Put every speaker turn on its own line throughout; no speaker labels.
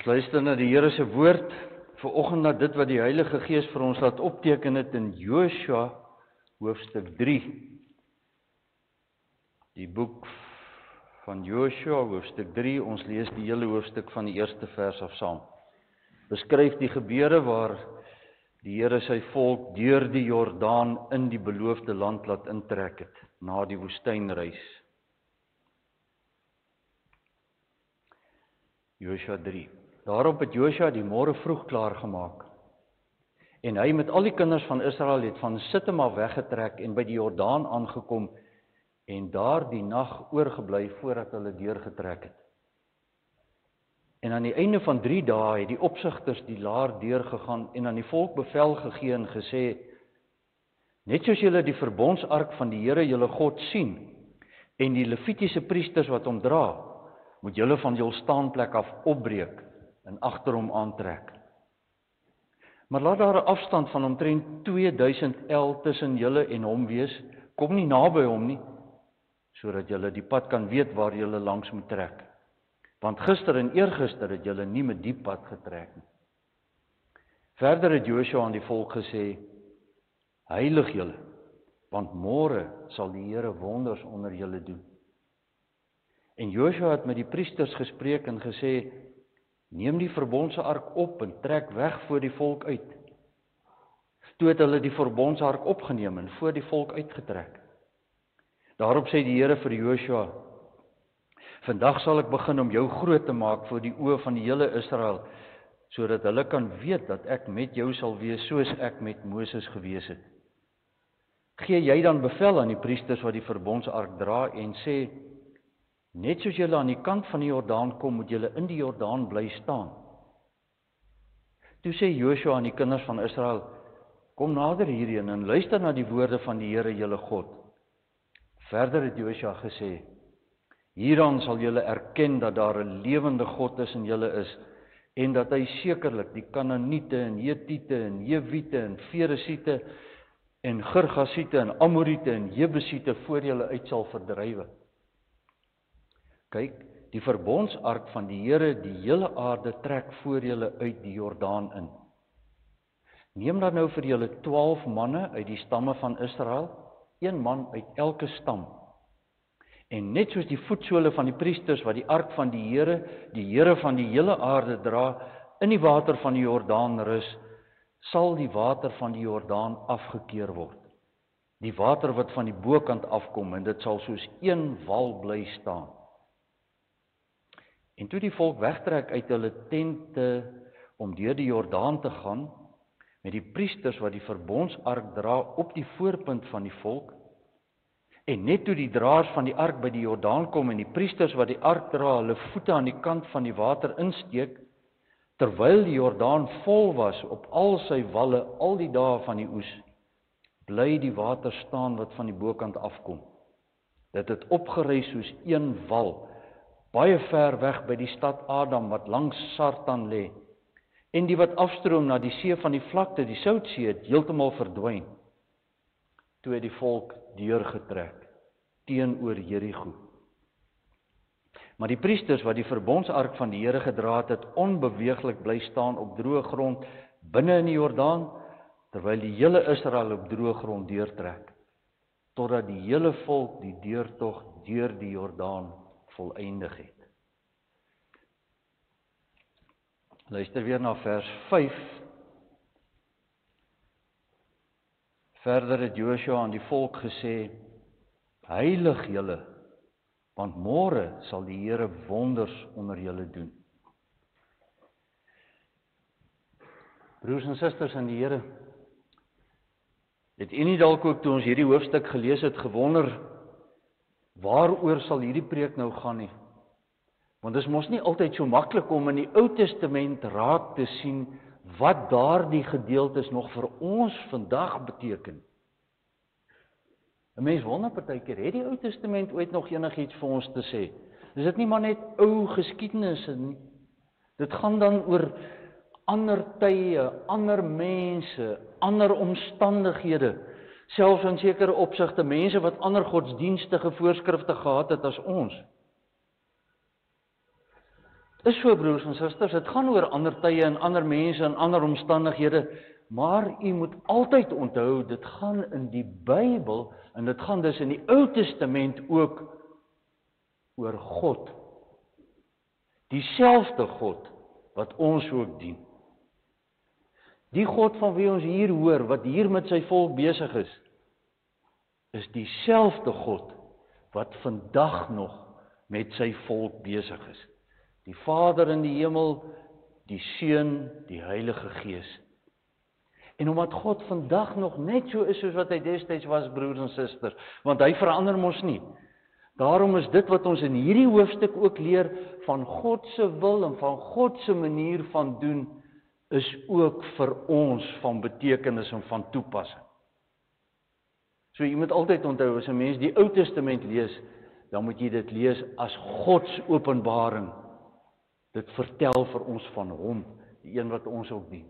Ons luister na die Here se woord vir oggend na dit wat die Heilige Gees vir ons laat opteken het in Joshua hoofstuk 3. Die boek van Joshua hoofstuk 3, ons lees die hele hoofstuk van die eerste vers af saam. Beskryf die gebeure waar die Here sy volk deur die Jordaan in die beloofde land laat intrek het na die woestynreis. Joshua 3. Daarop het Joshua die môre vroeg klaar gemaak. En hy met al die kinders van Israel het van Sittim af weggetrek en by die Jordaan aangekom en daar die nag oorgebly voordat hulle deurgetrek het. En aan die einde van 3 dae het die opsigters die laar deurgegaan en aan die volk bevel gegee en gesê: Net soos julle die verbondsark van die Here julle God sien en die Levitiese priesters wat hom dra, moet julle van jul staanplek af opbreek en agter hom aantrek. Maar laat daar 'n afstand van omtrent 2000 el tussen julle en hom wees. Kom nie naby hom nie sodat julle die pad kan weet waar julle langs moet trek. Want gister en eergister het julle nie met die pad getrek nie. Verder het Joshua aan die volk gesê: Heilig julle, want môre sal die Here wonders onder julle doen. En Joshua het met die priesters gespreek en gesê: Neem die verbondsark op en trek weg voor die volk uit. Toe het hulle die verbondsark opgeneem en voor die volk uitgetrek. Daarop sê die Here vir Joshua: Vandag sal ek begin om jou groot te maak voor die oë van die hele Israel, sodat hulle kan weet dat ek met jou sal wees soos ek met Moses gewees het. Gee jy dan bevel aan die priesters wat die verbondsark dra en sê: Net soos julle aan die kant van die Jordaan kom, moet julle in die Jordaan bly staan. Toe sê Joshua aan die kinders van Israel: Kom nader hierheen en luister na die woorde van die Here julle God. Verder het Joshua gesê: Hieraan sal julle erken dat daar 'n lewende God tussen julle is en dat hy sekerlik die Kanaaniete en Hetiete en Jewiete en Feresiete en Girgasiete en Amoriete en Jebusiete voor julle uit sal verdrywe. Kyk, die verbondsark van die Here, die hele aarde trek voor julle uit die Jordaan in. Neem dan nou vir julle 12 manne uit die stamme van Israel, een man uit elke stam. En net soos die voetsole van die priesters wat die ark van die Here, die Here van die hele aarde dra, in die water van die Jordaan rus, sal die water van die Jordaan afgekeur word. Die water wat van die bokant afkom en dit sal soos een wal bly staan. En toe die volk wegtrek uit hulle tente om deur die Jordaan te gaan met die priesters wat die verbondsark dra op die voorpunt van die volk en net toe die draers van die ark by die Jordaan kom en die priesters wat die ark dra hulle voete aan die kant van die water insteek terwyl die Jordaan vol was op al sy walle al die dae van die oes bly die water staan wat van die bokant afkom. Dit het opgereis soos een wal baie ver weg by die stad Adam wat langs Sartan lê. En die wat afstroom na die see van die vlakte, die Soutsee, het heeltemal verdwyn. Toe het die volk deurgetrek teenoor Jerigo. Maar die priesters wat die verbondsark van die Here gedra het, het onbeweeglik bly staan op droë grond binne in die Jordaan terwyl die hele Israel op droë grond deurtrek totdat die hele volk die deurtog deur die Jordaan volëindig het. Luister weer na vers 5. Verder het Joshua aan die volk gesê: Heilig julle, want môre sal die Here wonders onder julle doen. Broers en susters in die Here, het u nie dalk ook toe ons hierdie hoofstuk gelees het gewonder Waaroor sal hierdie preek nou gaan nie? Want dit is mos nie altyd so maklik om in die Ou Testament raak te sien wat daardie gedeeltes nog vir ons vandag beteken. 'n Mens wonder partykeer, het die Ou Testament ooit nog enigiets vir ons te sê? Is dit nie maar net ou geskiedenisse nie? Dit gaan dan oor ander tye, ander mense, ander omstandighede selfs in sekere opsigte mense wat ander godsdienstige voorskrifte gehad het as ons. Is so broers en susters, dit gaan oor ander tye en ander mense en ander omstandighede, maar u moet altyd onthou dit gaan in die Bybel en dit gaan dus in die Ou Testament ook oor God. Dieselfde God wat ons ook dien. Die God van wie ons hier hoor wat hier met sy volk besig is, is dieselfde God wat vandag nog met sy volk besig is. Die Vader in die hemel, die Seun, die Heilige Gees. En omdat God vandag nog net so is soos wat hy destyds was, broers en susters, want hy verander mos nie. Daarom is dit wat ons in hierdie hoofstuk ook leer van God se wil en van God se manier van doen is ook vir ons van betekenis en van toepassing. So jy moet altyd onthou as 'n mens die Ou Testament lees, dan moet jy dit lees as God se openbaring. Dit vertel vir ons van hom, die een wat ons ook dien.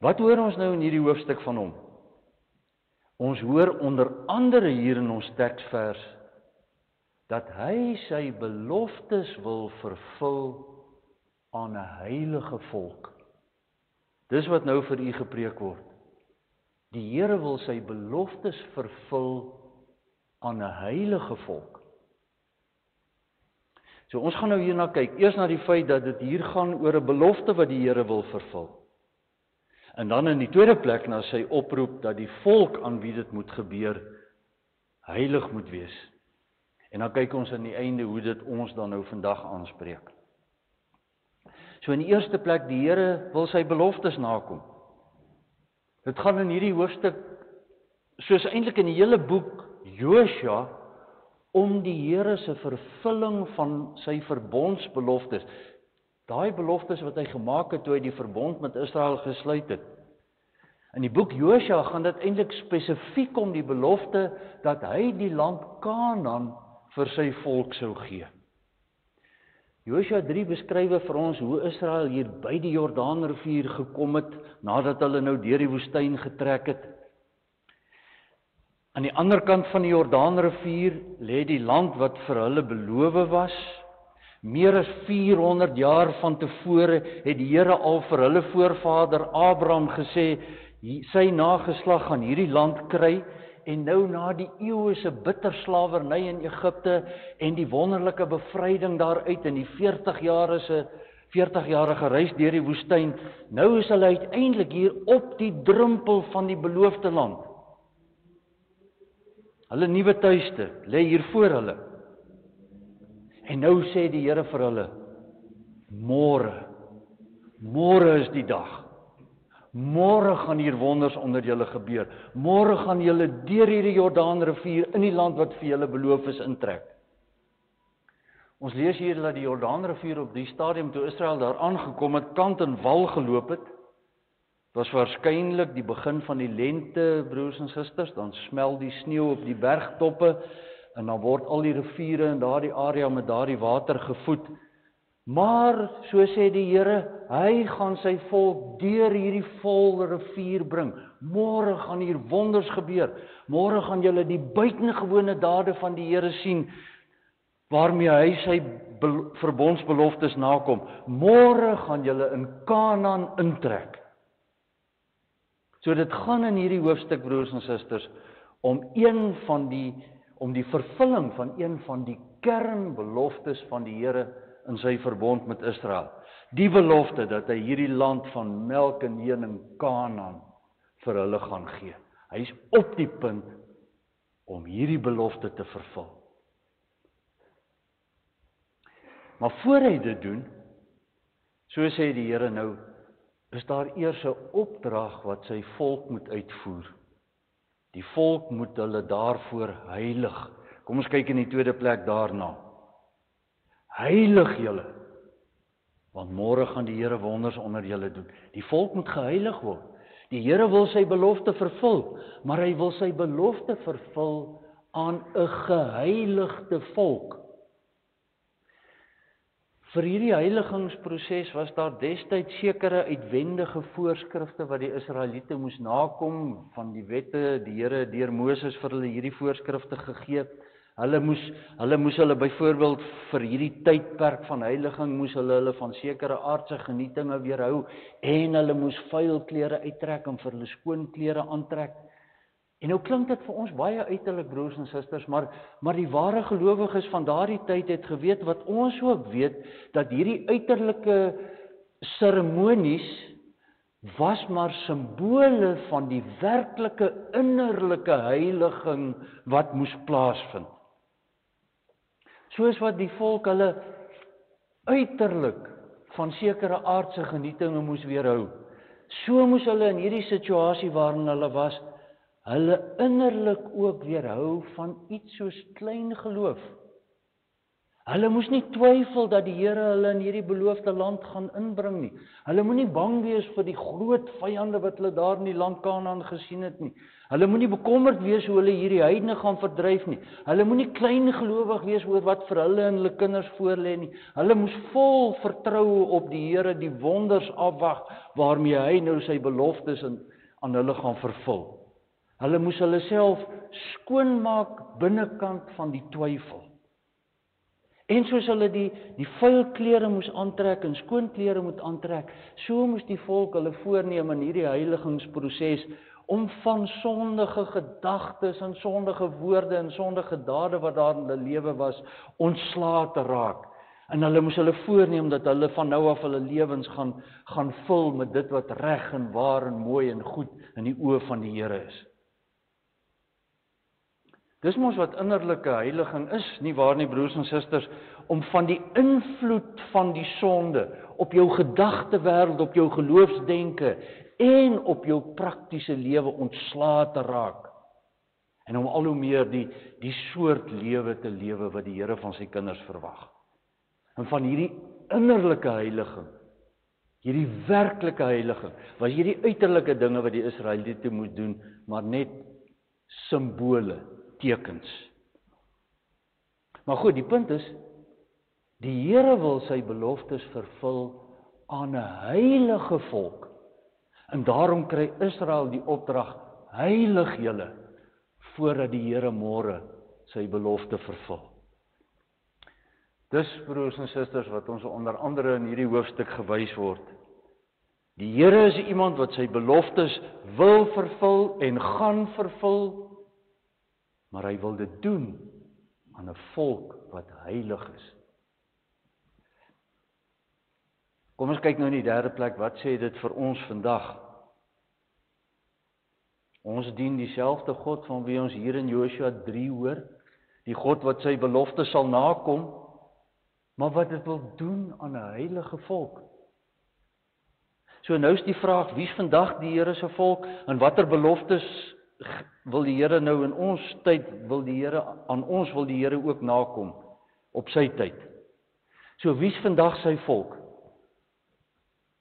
Wat hoor ons nou in hierdie hoofstuk van hom? Ons hoor onder andere hier in ons teksvers dat hy sy beloftes wil vervul aan 'n heilige volk. Dis wat nou vir u gepreek word. Die Here wil sy beloftes vervul aan 'n heilige volk. So ons gaan nou hierna kyk. Eers na die feit dat dit hier gaan oor 'n belofte wat die Here wil vervul. En dan in die tweede plek na sy oproep dat die volk aan wie dit moet gebeur heilig moet wees. En dan kyk ons aan die einde hoe dit ons dan nou vandag aanspreek. So in die eerste plek die Here wil sy beloftes nakom. Dit gaan in hierdie hoofstuk soos eintlik in die hele boek Josua om die Here se vervulling van sy verbondsbeloftes. Daai beloftes wat hy gemaak het toe hy die verbond met Israel gesluit het. In die boek Josua gaan dit eintlik spesifiek om die belofte dat hy die land Kanaan vir sy volk sou gee. Josua 3 beskryf vir ons hoe Israel hier by die Jordaanrivier gekom het nadat hulle nou deur die woestyn getrek het. Aan die ander kant van die Jordaanrivier lê die land wat vir hulle beloof was. Meer as 400 jaar van tevore het die Here al vir hulle voorvader Abraham gesê sy nageslag gaan hierdie land kry en nou na die eeue se bitter slawerny in Egipte en die wonderlike bevryding daaruit in die 40 jare se 40 jarige reis deur die woestyn, nou is hulle uiteindelik hier op die drempel van die beloofde land. Hulle nuwe tuiste lê hier voor hulle. En nou sê die Here vir hulle: Môre. Môre is die dag. Môre gaan hier wonders onder julle gebeur. Môre gaan julle deur hierdie Jordaanrivier in die land wat vir julle beloof is intrek. Ons lees hier dat die Jordaanrivier op die stadium toe Israel daar aangekom het, kant en wal geloop het. Dit was waarskynlik die begin van die lente, broers en susters, dan smel die sneeu op die bergtoppe en dan word al die riviere in daardie area met daardie water gevoed. Maar so sê die Here, hy gaan sy volk deur hierdie volle rivier bring. Môre gaan hier wonders gebeur. Môre gaan julle die buitengewone dade van die Here sien waarmee hy sy verbondsbeloftes nakom. Môre gaan julle in Kanaan intrek. So dit gaan in hierdie hoofstuk broers en susters om een van die om die vervulling van een van die kernbeloftes van die Here in sy verbond met Israel. Die belofte dat hy hierdie land van melk en honing Kanaan vir hulle gaan gee. Hy's op die punt om hierdie belofte te vervul. Maar voor hy dit doen, so sê die Here nou, is daar eers 'n opdrag wat sy volk moet uitvoer. Die volk moet hulle daarvoor heilig. Kom ons kyk in die tweede plek daarna. Heilig julle. Want môre gaan die Here wonders onder julle doen. Die volk moet geheilig word. Die Here wil sy belofte vervul, maar hy wil sy belofte vervul aan 'n geheiligde volk. Vir hierdie heiligingsproses was daar destyds sekere uitwendige voorskrifte wat die Israeliete moes nakom van die wette, die Here deur Moses vir hulle hierdie voorskrifte gegee. Hulle moes hulle moes hulle byvoorbeeld vir hierdie tydperk van heiliging moes hulle hulle van sekere aardse genietinge weerhou en hulle moes vuil klere uittrek en vir hulle skoon klere aantrek. En nou klink dit vir ons baie uiterlik broers en susters, maar maar die ware gelowiges van daardie tyd het geweet wat ons ook weet dat hierdie uiterlike seremonies was maar simbole van die werklike innerlike heiliging wat moes plaasvind. Soos wat die volk hulle uiterlik van sekere aardse genietinge moes weerhou, so moes hulle in hierdie situasie waarin hulle was, hulle innerlik ook weerhou van iets soos klein geloof. Hulle moes nie twyfel dat die Here hulle in hierdie beloofde land gaan inbring nie. Hulle moenie bang wees vir die groot vyande wat hulle daar in die land Kanaan gesien het nie. Hulle moenie bekommerd wees hoe hulle hierdie heidene gaan verdryf nie. Hulle moenie klein gelowig wees oor wat vir hulle en hulle kinders voorlê nie. Hulle moes vol vertroue op die Here die wonders afwag waarmee hy nou sy beloftes aan hulle gaan vervul. Hulle moes hulle self skoonmaak binnekant van die twyfel. En soos hulle die die vuil klere moes aantrek en skoon klere moet aantrek, so moes die volk hulle voorneem in hierdie heiligingsproses om van sondige gedagtes en sondige woorde en sondige dade wat daar in hulle lewe was, ontslae te raak. En hulle moes hulle voorneem dat hulle van nou af hulle lewens gaan gaan vul met dit wat reg en waar en mooi en goed in die oë van die Here is. Dis mos wat innerlike heiliging is, nie waar nie broers en susters, om van die invloed van die sonde op jou gedagtewêreld, op jou geloofsdenke en op jou praktiese lewe ontslae te raak. En om al hoe meer die die soort lewe te lewe wat die Here van sy kinders verwag. En van hierdie innerlike heiliging, hierdie werklike heiliging, was hierdie uiterlike dinge wat die Israeliete moet doen, maar net simbole tekens. Maar goed, die punt is die Here wil sy beloftes vervul aan 'n heilige volk. En daarom kry Israel die opdrag: Heilig julle voordat die Here môre sy belofte vervul. Dis broers en susters wat ons onder andere in hierdie hoofstuk gewys word. Die Here is iemand wat sy beloftes wil vervul en gaan vervul maar hy wil dit doen aan 'n volk wat heilig is. Kom ons kyk nou in die derde plek, wat sê dit vir ons vandag? Ons dien dieselfde God van wie ons hier in Joshua 3 hoor, die God wat sy belofte sal nakom, maar wat dit wil doen aan 'n heilige volk. So nou is die vraag, wie's vandag die Here se volk en watter beloftes wil die Here nou in ons tyd wil die Here aan ons wil die Here ook nakom op sy tyd. So wie's vandag sy volk?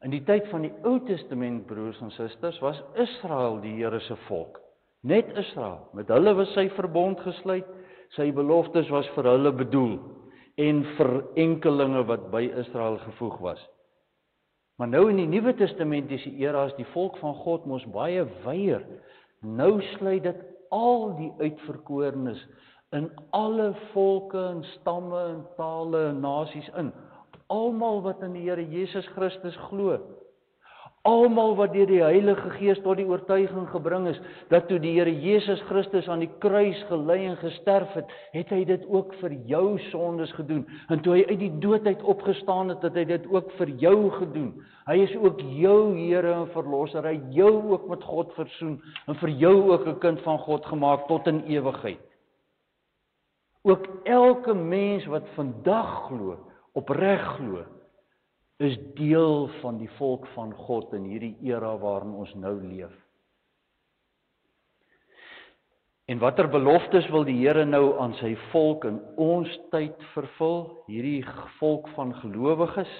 In die tyd van die Ou Testament broers en susters was Israel die Here se volk. Net Israel. Met hulle was sy verbond gesluit. Sy beloftes was vir hulle bedoel en vir enkelinge wat by Israel gevoeg was. Maar nou in die Nuwe Testamentiese era is die volk van God mos baie wyeer Nou sluit dit al die uitverkorenes in alle volke en stamme en tale en nasies in. Almal wat in die Here Jesus Christus glo. Almal wat deur die Heilige Gees tot die oortuiging gebring is dat toe die Here Jesus Christus aan die kruis gelei en gesterf het, het hy dit ook vir jou sondes gedoen. En toe hy uit die dood uit opgestaan het, het hy dit ook vir jou gedoen. Hy is ook jou Here en verlosser. Hy jou ook met God versoen en vir jou ook 'n kind van God gemaak tot in ewigheid. Ook elke mens wat vandag glo, opreg glo, is deel van die volk van God in hierdie era waarin ons nou leef. En watter beloftes wil die Here nou aan sy volk in ons tyd vervul? Hierdie volk van gelowiges.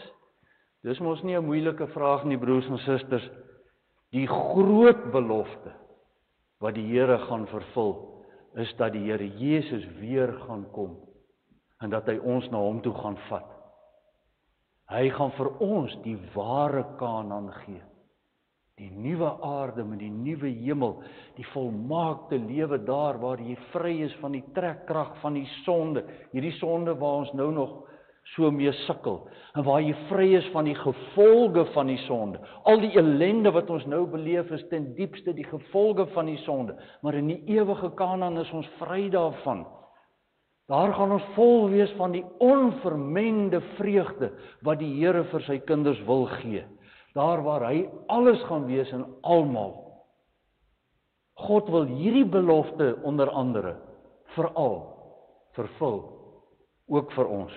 Dis mos nie 'n moeilike vraag nie broers en susters. Die groot belofte wat die Here gaan vervul is dat die Here Jesus weer gaan kom en dat hy ons na hom toe gaan vat. Hy gaan vir ons die ware Kanaan gee. Die nuwe aarde met die nuwe hemel, die volmaakte lewe daar waar jy vry is van die trekkrag van die sonde, hierdie sonde waar ons nou nog so mee sukkel en waar jy vry is van die gevolge van die sonde. Al die ellende wat ons nou beleef is ten diepste die gevolge van die sonde, maar in die ewige Kanaan is ons vry daarvan. Daar gaan ons vol wees van die onvermengde vreugde wat die Here vir sy kinders wil gee. Daar waar hy alles gaan wees en almal. God wil hierdie belofte onder andere veral vervul ook vir ons.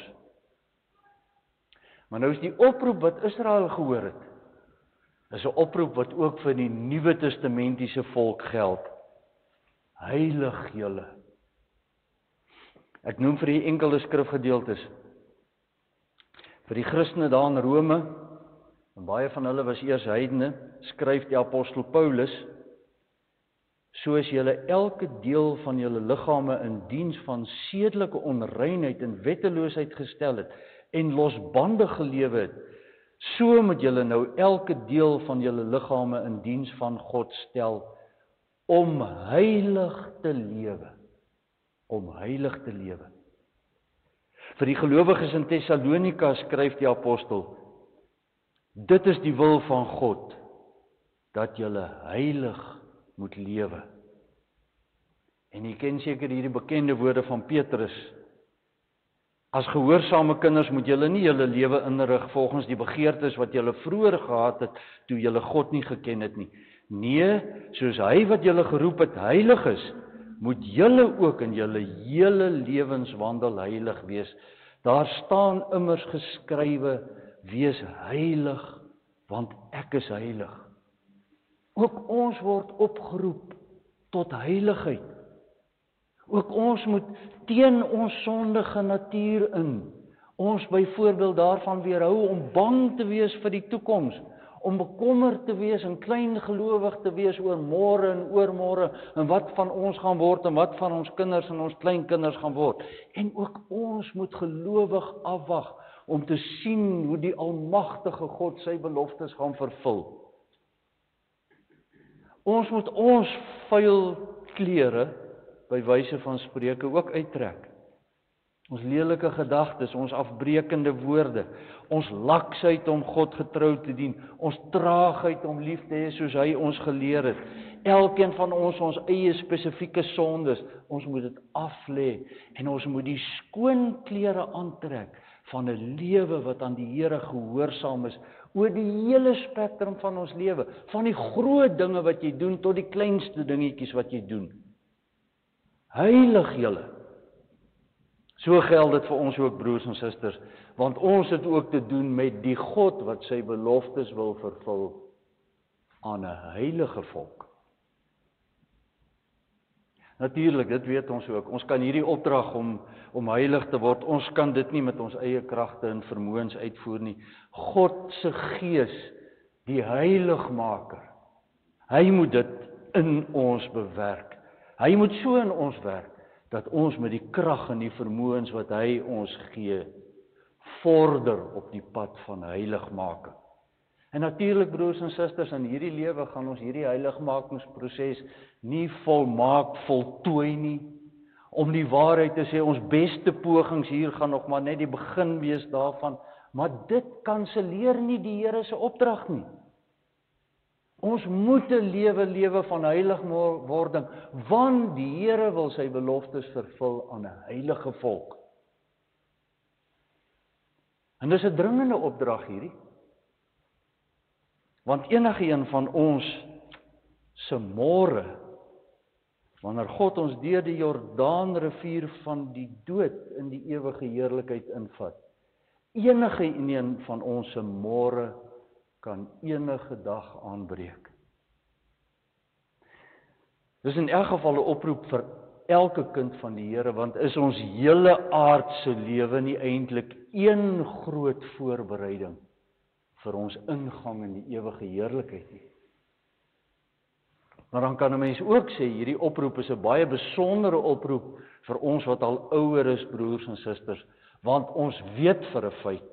Maar nou is die oproep wat Israel gehoor het, is 'n oproep wat ook vir die Nuwe Testamentiese volk geld. Heilig julle. Ek noem vir die enkele skrifgedeeltes. Vir die Christene daar in Rome, en baie van hulle was eers heidene, skryf die apostel Paulus soos julle elke deel van julle liggame in diens van sedelike onreinheid en wetteloosheid gestel het en losbandig gelewe het, so moet julle nou elke deel van julle liggame in diens van God stel om heilig te lewe, om heilig te lewe. Vir die gelowiges in Tessalonika skryf die apostel: Dit is die wil van God dat julle heilig moet lewe. En jy ken seker hierdie bekende woorde van Petrus As gehoorsame kinders moet julle nie julle lewe inrig volgens die begeertes wat julle vroeër gehad het toe julle God nie geken het nie. Nee, soos hy wat julle geroep het heilig is, moet julle ook in julle hele lewenswandel heilig wees. Daar staan immers geskrywe: Wees heilig, want ek is heilig. Ook ons word opgeroep tot heiligheid. Ook ons moet teen ons sondige natuur in ons byvoorbeeld daarvan weerhou om bang te wees vir die toekoms, om bekommerd te wees en klein gelowig te wees oor môre en oormôre en wat van ons gaan word en wat van ons kinders en ons kleinkinders gaan word. En ook ons moet gelowig afwag om te sien hoe die almagtige God sy beloftes gaan vervul. Ons moet ons vuil klere by wyse van spreuke ook uittrek. Ons lelike gedagtes, ons afbreekende woorde, ons laksheid om God getrou te dien, ons traagheid om lief te hê soos hy ons geleer het. Elkeen van ons ons eie spesifieke sondes, ons moet dit aflê en ons moet die skoon klere aantrek van 'n lewe wat aan die Here gehoorsaam is oor die hele spektrum van ons lewe, van die groot dinge wat jy doen tot die kleinste dingetjies wat jy doen heilig julle. So geld dit vir ons ook broers en susters, want ons het ook te doen met die God wat sy beloftes wil vervul aan 'n heilige volk. Natuurlik, dit weet ons ook. Ons kan hierdie opdrag om om heilig te word, ons kan dit nie met ons eie kragte en vermoëns uitvoer nie. God se Gees, die heiligmaker, hy moet dit in ons bewerk. Hy moet so in ons werk dat ons met die krag en die vermoëns wat hy ons gee vorder op die pad van heiligmaking. En natuurlik broers en susters, in hierdie lewe gaan ons hierdie heiligmakingsproses nie volmaak voltooi nie. Om die waarheid te sê, ons beste pogings hier gaan nog maar net die begin wees daarvan, maar dit kanselleer nie die Here se opdrag nie. Ons moet 'n lewe lewe van heiligwording, want die Here wil sy beloftes vervul aan 'n heilige volk. En dis 'n dringende opdrag hierdie. Want enige een van ons se môre wanneer God ons deur die Jordaanrivier van die dood in die ewige heerlikheid invat. Enige een van ons se môre kan enige dag aanbreek. Dis in elk geval 'n oproep vir elke kind van die Here want is ons hele aardse lewe nie eintlik een groot voorbereiding vir ons ingang in die ewige heerlikheid nie. Maar dan kan 'n mens ook sê hierdie oproep is 'n baie besondere oproep vir ons wat al ouer is broers en susters want ons weet vir 'n feit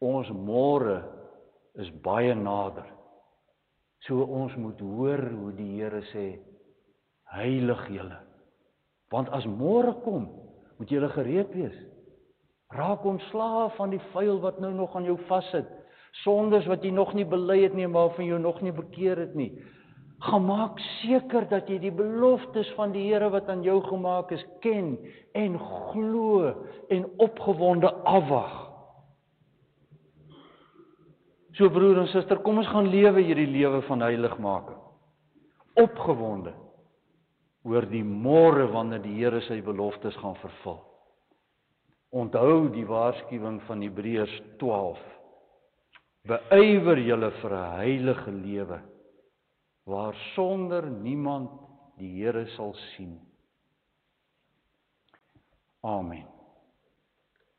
ons môre is baie nader. So ons moet hoor hoe die Here sê heilig julle. Want as môre kom, moet julle gereed wees. Raak ontslaaf van die vuil wat nou nog aan jou vassit. Sondes wat jy nog nie bely het nie, maar van jou nog nie bekeer het nie. Gemaak seker dat jy die beloftes van die Here wat aan jou gemaak is ken en glo en opgewonde afwag. So broer en suster, kom ons gaan lewe hierdie lewe van heiligmaking. Opgewonde oor die môre wanneer die Here sy beloftes gaan vervul. Onthou die waarskuwing van Hebreërs 12. Beywer julle vir 'n heilige lewe waar sonder niemand die Here sal sien. Amen.